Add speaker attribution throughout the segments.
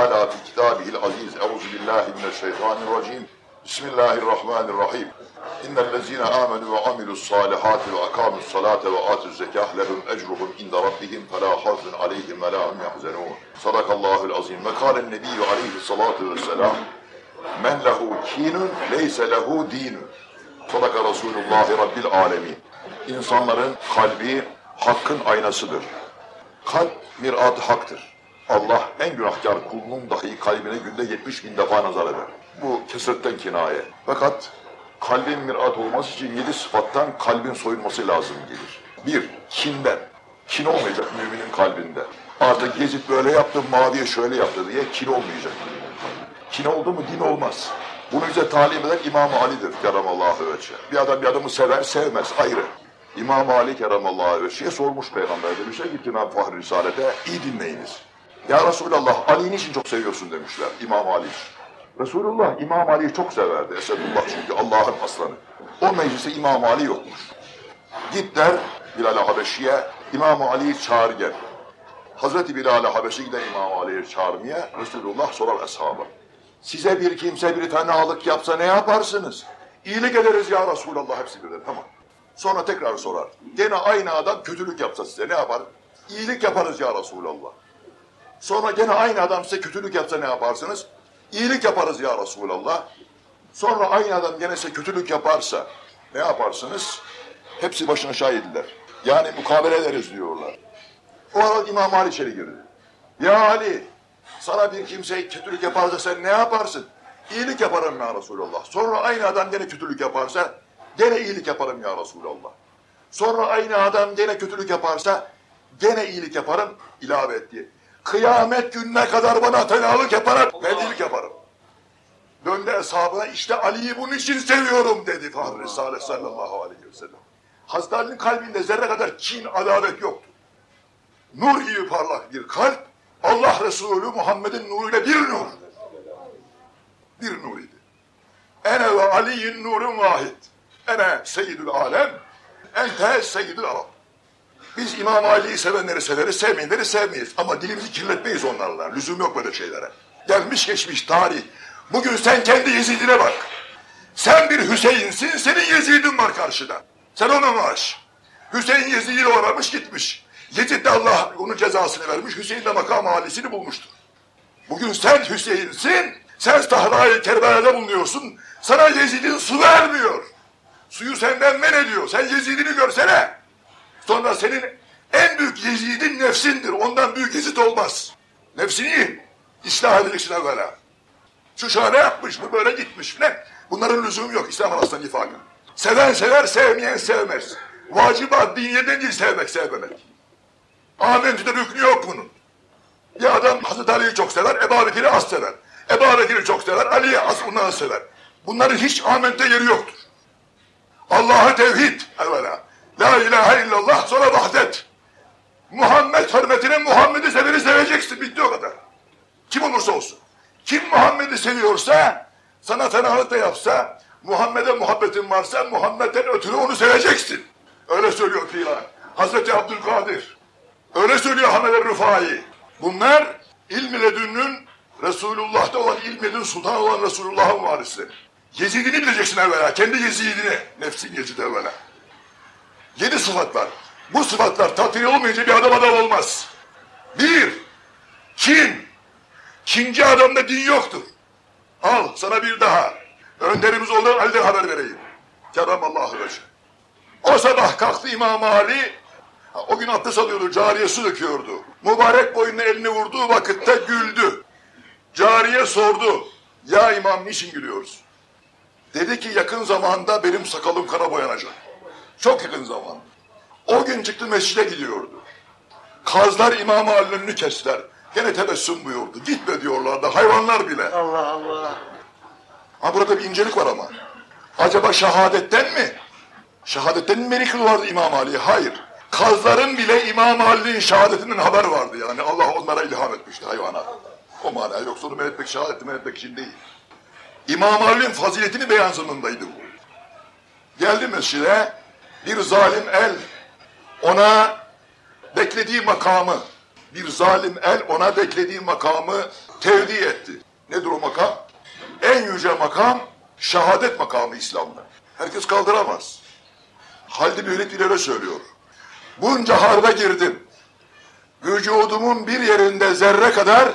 Speaker 1: Teala fi kitabihil aziz. Euzu billahi mineşşeytanirracim. Bismillahirrahmanirrahim. İnnellezine amenu ve amilus salihati ve akamus salate ve atuz zekah lehum ecruhum inde rabbihim fe la hazun aleyhim ve la hum yahzenun. Sadakallahul azim. Ve kâlen nebiyyü aleyhi salatu vesselam. Men lehu kinun leyse lehu dinun. Sadaka Resulullah Rabbil alemin. İnsanların kalbi hakkın aynasıdır. Kalp mirat haktır. Allah en günahkar kulunun dahi kalbine günde 70 bin defa nazar eder. Bu kesretten kinaye. Fakat kalbin mirat olması için yedi sıfattan kalbin soyulması lazım gelir. Bir, kinden. Kin olmayacak müminin kalbinde. Artık Gezit böyle yaptı, Muaviye şöyle yaptı diye kin olmayacak. Kin oldu mu din olmaz. Bunu bize talim eden İmam Ali'dir keramallahu veçhe. Bir adam bir adamı sever, sevmez ayrı. İmam Ali keramallahu veçhe'ye sormuş peygamber demişler ki Cenab-ı Fahri Risalet'e iyi dinleyiniz. Ya Resulallah Ali'yi niçin çok seviyorsun demişler İmam Ali Resulullah İmam Ali'yi çok severdi Esedullah çünkü Allah'ın aslanı. O meclise İmam Ali yokmuş. Git der Bilal-i Habeşi'ye İmam Ali'yi çağır gel. Hazreti Bilal-i Habeşi gider İmam Ali'yi çağırmaya Resulullah sorar ashaba. Size bir kimse bir fenalık yapsa ne yaparsınız? İyilik ederiz ya Resulallah hepsi birden tamam. Sonra tekrar sorar. Gene aynı adam kötülük yapsa size ne yapar? İyilik yaparız ya Resulallah. Sonra gene aynı adam size kötülük yapsa ne yaparsınız? İyilik yaparız ya Resulallah. Sonra aynı adam gene size kötülük yaparsa ne yaparsınız? Hepsi başına şahitler. Yani mukabele ederiz diyorlar. O arada İmam Ali içeri girdi. Ya Ali sana bir kimse kötülük yaparsa sen ne yaparsın? İyilik yaparım ya Resulallah. Sonra aynı adam gene kötülük yaparsa gene iyilik yaparım ya Resulallah. Sonra aynı adam gene kötülük yaparsa gene iyilik yaparım ilave etti. Kıyamet gününe kadar bana fenalık yaparak ben iyilik yaparım. Döndü hesabına işte Ali'yi bunun için seviyorum dedi Fahri Risale sallallahu aleyhi ve sellem. Hazreti Ali'nin kalbinde zerre kadar kin, adalet yoktu. Nur gibi parlak bir kalp, Allah Resulü Muhammed'in nuruyla bir nur. Bir nur idi. Ene ve Ali'yin nurun vahid. Ene seyyidül alem, ente seyyidül arab. Biz İmam Ali'yi sevenleri severiz, sevmeyenleri sevmeyiz. Ama dilimizi kirletmeyiz onlarla. Lüzum yok böyle şeylere. Gelmiş geçmiş tarih. Bugün sen kendi Yezid'ine bak. Sen bir Hüseyin'sin, senin Yezid'in var karşıda. Sen ona aş. Hüseyin Yezid'i uğramış gitmiş. Yezid de Allah onun cezasını vermiş. Hüseyin de makam alisini bulmuştur. Bugün sen Hüseyin'sin, sen Sahra-i Kerbela'da bulunuyorsun. Sana Yezid'in su vermiyor. Suyu senden men ediyor. Sen Yezid'ini görsene. Sonra senin en büyük Yezid'in nefsindir. Ondan büyük Yezid olmaz. Nefsini ıslah edeceksin evvela. Şu şöyle yapmış, bu böyle gitmiş. Ne? Bunların lüzumu yok İslam arasında nifakın. Seven sever, sevmeyen sevmez. Vacibat diniyeden değil sevmek, sevmemek. Amentü'de rüknü yok bunun. Bir adam Hazreti Ali'yi çok sever, Ebu Bekir'i az sever. Ebu Bekir'i çok sever, Ali'yi az ondan sever. Bunların hiç amentüde yeri yoktur. Allah'a tevhid evvela. La ilahe illallah sonra vahdet. Muhammed hürmetine Muhammed'i seveni seveceksin. Bitti o kadar. Kim olursa olsun. Kim Muhammed'i seviyorsa, sana fenalık da yapsa, Muhammed'e muhabbetin varsa Muhammed'den ötürü onu seveceksin. Öyle söylüyor Pilan. Hazreti Abdülkadir. Öyle söylüyor Hamed Rıfai. Bunlar ilmi ledünün Resulullah'ta olan ilmedin sultan olan Resulullah'ın varisi. Yezidini bileceksin evvela. Kendi yezidini. Nefsin yezid evvela. Yedi sıfat var. Bu sıfatlar tatmin olmayınca bir adam adam olmaz. Bir, kin. Kinci adamda din yoktur. Al sana bir daha. Önderimiz olan Ali'den haber vereyim. Kerem Allah'ı. O sabah kalktı İmam Ali. O gün abdest alıyordu, cariye döküyordu. Mübarek boynuna elini vurduğu vakitte güldü. Cariye sordu. Ya imam niçin gülüyoruz? Dedi ki yakın zamanda benim sakalım kara boyanacak. Çok yakın zaman. O gün çıktı mescide gidiyordu. Kazlar İmam Ali'nin önünü kestiler. Gene tebessüm buyurdu. Gitme diyorlardı hayvanlar bile.
Speaker 2: Allah Allah.
Speaker 1: Ha burada bir incelik var ama. Acaba şehadetten mi? Şehadetten mi beni kılıyorlardı İmam Ali? Hayır. Kazların bile İmam Ali'nin şehadetinden haber vardı yani. Allah onlara ilham etmişti hayvana. O mana yoksa onu men etmek, şehadeti men etmek için değil. İmam Ali'nin faziletini beyan zamanındaydı bu. Geldi mescide bir zalim el ona beklediği makamı Bir zalim el ona beklediği makamı tevdi etti. Nedir o makam? En yüce makam şehadet makamı İslam'da. Herkes kaldıramaz. Halid Velid ileri söylüyor. Bunca harbe girdim. Vücudumun bir yerinde zerre kadar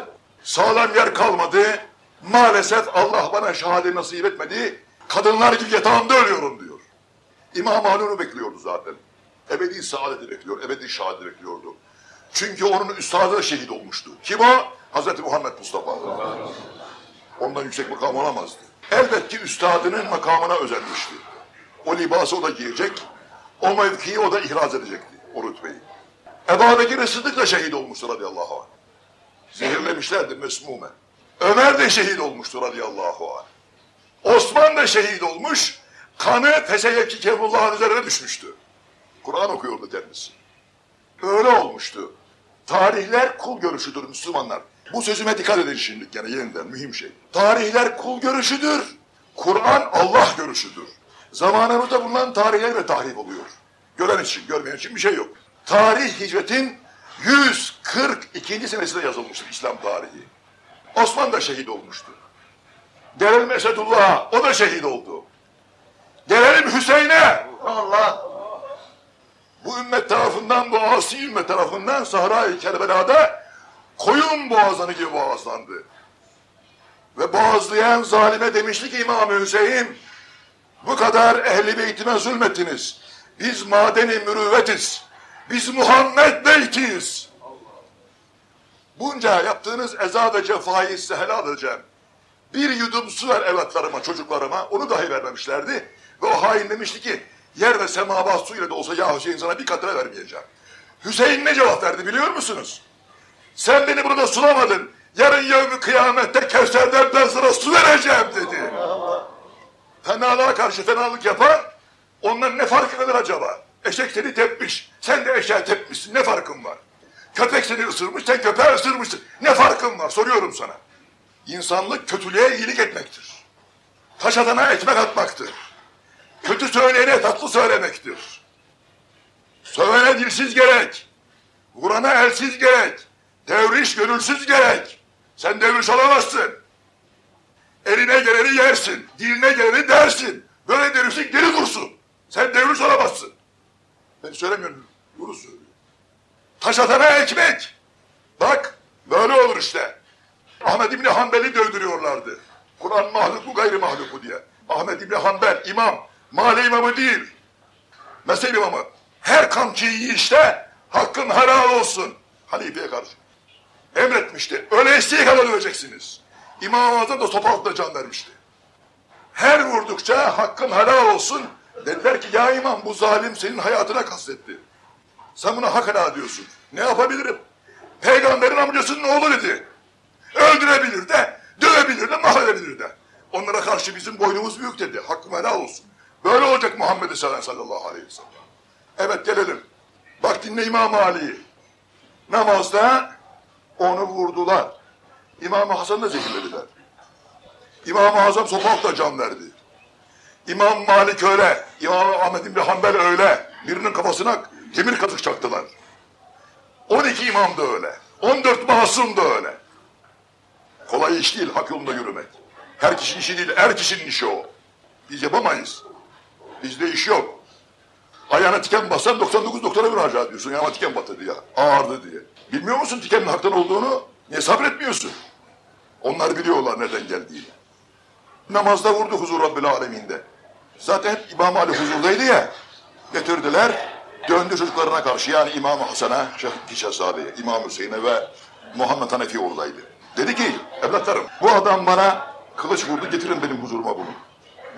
Speaker 1: sağlam yer kalmadı. Maalesef Allah bana şehadet nasip etmedi. Kadınlar gibi yatağımda ölüyorum diyor. İmam Ali onu bekliyordu zaten. Ebedi saadeti bekliyor, ebedi şehadeti bekliyordu. Çünkü onun üstadı şehit olmuştu. Kim o? Hazreti Muhammed Mustafa. Ondan yüksek makam olamazdı. Elbette üstadının makamına özenmişti. O libası o da giyecek, o mevkiyi o da ihraz edecekti, o rütbeyi. Ebu Bekir Sıddık da şehit olmuştur radıyallahu anh. Zehirlemişlerdi mesmume. Ömer de şehit olmuştur radıyallahu anh. Osman da şehit olmuş, kanı Feseyekki Kevullah'ın üzerine düşmüştü. Kur'an okuyordu kendisi. Öyle olmuştu. Tarihler kul görüşüdür Müslümanlar. Bu sözüme dikkat edin şimdi gene yeniden mühim şey. Tarihler kul görüşüdür. Kur'an Allah görüşüdür. Zamanımızda bulunan tarihler de tahrip oluyor. Gören için, görmeyen için bir şey yok. Tarih hicretin 142. senesinde yazılmıştır İslam tarihi. Osman da şehit olmuştu. Gelelim Esedullah'a, o da şehit oldu. Gelelim Hüseyin'e.
Speaker 2: Allah.
Speaker 1: Bu ümmet tarafından, bu asi ümmet tarafından Sahra-i Kerbela'da koyun boğazlanı gibi boğazlandı. Ve boğazlayan zalime demişti ki İmam Hüseyin, bu kadar ehli beytime zulmettiniz. Biz madeni mürüvvetiz. Biz Muhammed beytiyiz. Bunca yaptığınız eza ve cefayı size helal edeceğim. Bir yudum su ver evlatlarıma, çocuklarıma. Onu dahi vermemişlerdi. Ve o hain demişti ki, yer ve semavat su ile de olsa ya Hüseyin sana bir katına vermeyeceğim. Hüseyin ne cevap verdi biliyor musunuz? Sen beni burada sulamadın. Yarın yevmi kıyamette Kevser'den ben sana su vereceğim dedi. Fenalığa karşı fenalık yapan ondan ne farkı nedir acaba? Eşek seni tepmiş. Sen de eşeğe tepmişsin. Ne farkın var? Köpek seni ısırmış. Sen köpeği ısırmışsın. Ne farkın var? Soruyorum sana. İnsanlık kötülüğe iyilik etmektir. Taş atana ekmek atmaktır. Kötü söyleyene tatlı söylemektir. Sövene dilsiz gerek. Vurana elsiz gerek. Devriş gönülsüz gerek. Sen devriş olamazsın. Eline geleni yersin. Diline geleni dersin. Böyle devirsin geri dursun. Sen devriş olamazsın. Ben söylemiyorum. Bunu söylüyor. Taş atana ekmek. Bak böyle olur işte. Ahmet İbni Hanbel'i dövdürüyorlardı. Kur'an mahluku gayri mahluku diye. Ahmet İbni Hanbel imam. Mahalle imamı değil. Mezhep imamı. Her kamçıyı işte hakkın helal olsun. Halifeye karşı. Emretmişti. Öyle isteği kadar döveceksiniz. İmam-ı Azam da sopa altında can vermişti. Her vurdukça hakkın helal olsun. Dediler ki ya imam bu zalim senin hayatına kastetti. Sen buna hak helal diyorsun. Ne yapabilirim? Peygamberin amcasının oğlu dedi. Öldürebilir de, dövebilir de, mahvedebilir de. Onlara karşı bizim boynumuz büyük dedi. Hakkım helal olsun. Böyle olacak Muhammed sallallahu aleyhi ve sellem. Evet gelelim. Bak dinle İmam Ali'yi. Namazda onu vurdular. İmam-ı Hasan'ı da zehirlediler. İmam-ı Azam sokakta can verdi. İmam Malik öyle, İmam Ahmet İbni Hanbel öyle. Birinin kafasına demir katık çaktılar. 12 imam da öyle. 14 masum da öyle. Kolay iş değil hak yolunda yürümek. Her kişinin işi değil, her kişinin işi o. Biz yapamayız. Bizde iş yok. Ayağına tiken bassan 99 doktora müracaat ediyorsun. Ayağıma tiken batırdı ya. Ağırdı diye. Bilmiyor musun tikenin haktan olduğunu? Niye sabretmiyorsun? Onlar biliyorlar nereden geldiğini. Namazda vurdu huzur Rabbil Aleminde. Zaten hep İmam Ali huzurdaydı ya. Getirdiler. Döndü çocuklarına karşı yani İmam Hasan'a, Şehki Şehzade'ye, İmam Hüseyin'e ve Muhammed Hanefi oradaydı. Dedi ki evlatlarım bu adam bana kılıç vurdu getirin benim huzuruma bunu.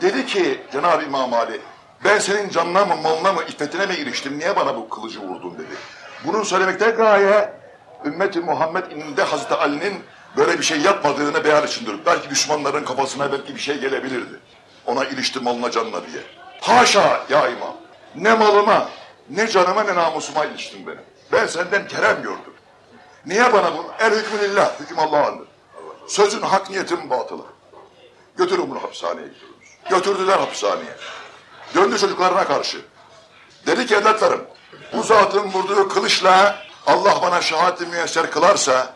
Speaker 1: Dedi ki Cenab-ı İmam Ali ben senin canına mı malına mı iffetine mi iliştim niye bana bu kılıcı vurdun dedi. Bunu söylemekte gaye ümmeti Muhammed ininde Hazreti Ali'nin böyle bir şey yapmadığını beyan içindir. Belki düşmanların kafasına belki bir şey gelebilirdi. Ona ilişti malına canına diye. Haşa ya imam. Ne malıma, ne canıma ne namusuma iliştin benim. Ben senden kerem gördüm. Niye bana bunu? El hükmü lillah, hüküm Allah'ındır. Sözün hak niyetin batılı. Götürün bunu hapishaneye. Götürdüler hapishaneye. Döndü çocuklarına karşı. Dedi ki evlatlarım, bu zatın vurduğu kılıçla Allah bana şehadeti kılarsa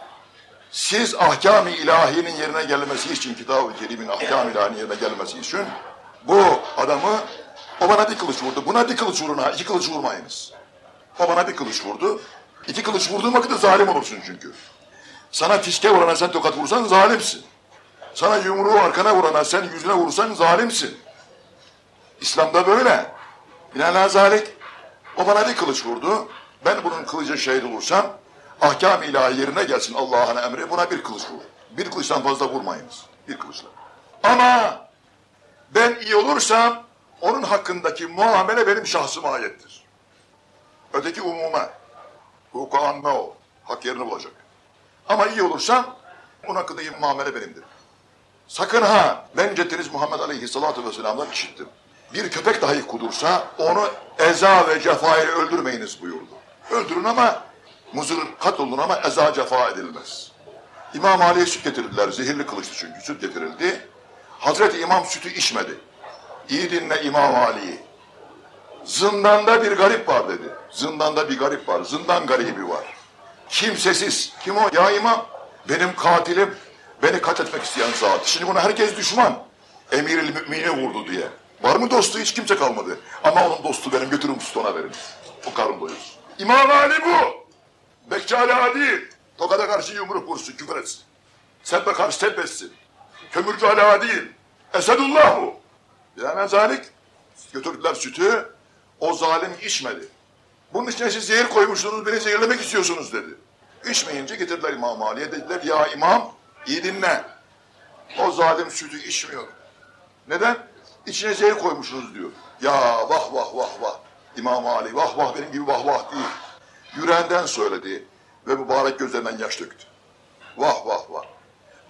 Speaker 1: siz ahkam-ı ilahinin yerine gelmesi için, kitab-ı kerimin ahkam-ı ilahinin yerine gelmesi için bu adamı o bana bir kılıç vurdu. Buna bir kılıç vurun iki kılıç vurmayınız. O bana bir kılıç vurdu. İki kılıç vurduğun vakitte zalim olursun çünkü. Sana fiske vurana sen tokat vursan zalimsin. Sana yumruğu arkana vurana sen yüzüne vursan zalimsin. İslam'da böyle. Binaenaleyh o bana bir kılıç vurdu. Ben bunun kılıcı şehit olursam ahkam ilahi yerine gelsin Allah'ın emri buna bir kılıç vur. Bir kılıçtan fazla vurmayınız. Bir kılıçla. Ama ben iyi olursam onun hakkındaki muamele benim şahsıma ayettir. Öteki umuma. Hukuka amme o. Hak yerini bulacak. Ama iyi olursam onun hakkındaki muamele benimdir. Sakın ha ben ceddiniz Muhammed Aleyhisselatü Vesselam'dan işittim. Bir köpek dahi kudursa onu eza ve cefayı öldürmeyiniz buyurdu. Öldürün ama muzır katlolun ama eza cefa edilmez. İmam Ali'ye süt getirdiler. Zehirli kılıçtı çünkü süt getirildi. Hazreti İmam sütü içmedi. İyi dinle İmam Ali'yi. Zindanda bir garip var dedi. Zindanda bir garip var. Zindan garibi var. Kimsesiz. Kim o? Ya imam. Benim katilim. Beni katletmek isteyen zat. Şimdi buna herkes düşman. Emiril mümini vurdu diye. Var mı dostu? Hiç kimse kalmadı. Ama onun dostu benim. Götürün ona verin. O karın doyursun. İmam Ali bu. Bekkali Ali. Tokada karşı yumruk vursun, küfür etsin. Sebbe karşı sebbetsin. Kömürcü Ali değil. Esedullah bu. Yani zalik. Götürdüler sütü. O zalim içmedi. Bunun içine siz zehir koymuşsunuz, beni zehirlemek istiyorsunuz dedi. İçmeyince getirdiler İmam Ali'ye dediler ya imam iyi dinle. O zalim sütü içmiyor. Neden? İçine zehir koymuşsunuz diyor. Ya vah vah vah vah. İmam Ali vah vah benim gibi vah vah değil. Yüreğinden söyledi ve mübarek gözlerinden yaş döktü. Vah vah vah.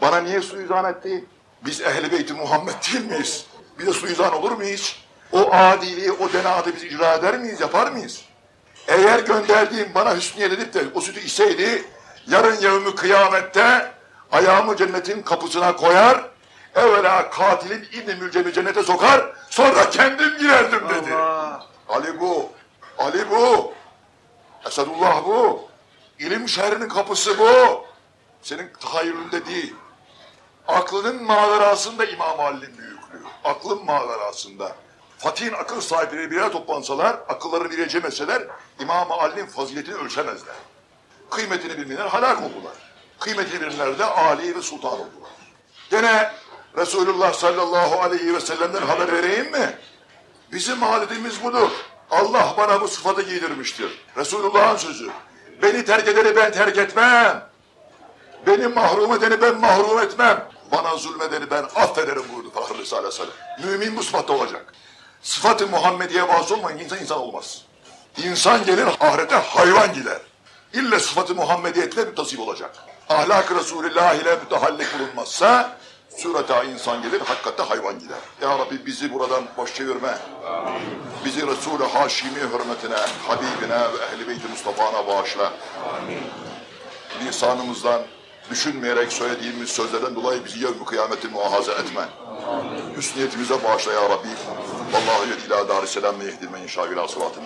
Speaker 1: Bana niye suizan etti? Biz ehli beyti Muhammed değil miyiz? Bir de suizan olur mu hiç? O adiliği, o denaatı biz icra eder miyiz, yapar mıyız? Eğer gönderdiğim bana hüsniye edip de o sütü içseydi, yarın yevmi kıyamette ayağımı cennetin kapısına koyar, evvela katilin İbn-i Mülcem'i cennete sokar, sonra kendim girerdim dedi.
Speaker 2: Allah.
Speaker 1: Ali bu, Ali bu, Esadullah bu, ilim şehrinin kapısı bu. Senin tahayyülünde değil. Aklının mağarasında İmam Ali'nin büyüklüğü. Aklın mağarasında. Fatih'in akıl sahipleri bir yere toplansalar, akıllarını birecemeseler, İmam Ali'nin faziletini ölçemezler. Kıymetini bilmeyenler halak oldular. Kıymetini bilenler de Ali ve sultan oldular. Gene Resulullah sallallahu aleyhi ve sellem'den haber vereyim mi? Bizim adetimiz budur. Allah bana bu sıfatı giydirmiştir. Resulullah'ın sözü. Beni terk edeni ben terk etmem. Beni mahrum edeni ben mahrum etmem. Bana zulmedeni ben affederim buyurdu Fahri Risale. Mümin bu sıfatta olacak. Sıfat-ı Muhammediye bağlı olmayınca insan insan olmaz. İnsan gelir ahirete hayvan gider. İlle sıfat-ı Muhammediyetle mütasip olacak. Ahlak-ı Resulullah ile mütehallik bulunmazsa sureta insan gelir, hakikatte hayvan gider. Ya Rabbi bizi buradan boş çevirme. Bizi Resul-i Haşimi hürmetine, Habibine ve Ehl-i Beyt-i Mustafa'na bağışla. Lisanımızdan düşünmeyerek söylediğimiz sözlerden dolayı bizi yevmi kıyameti muhafaza etme. Hüsniyetimize bağışla ya Rabbi. Vallahi ila dar selam ve yehdilme inşa ila sıratı.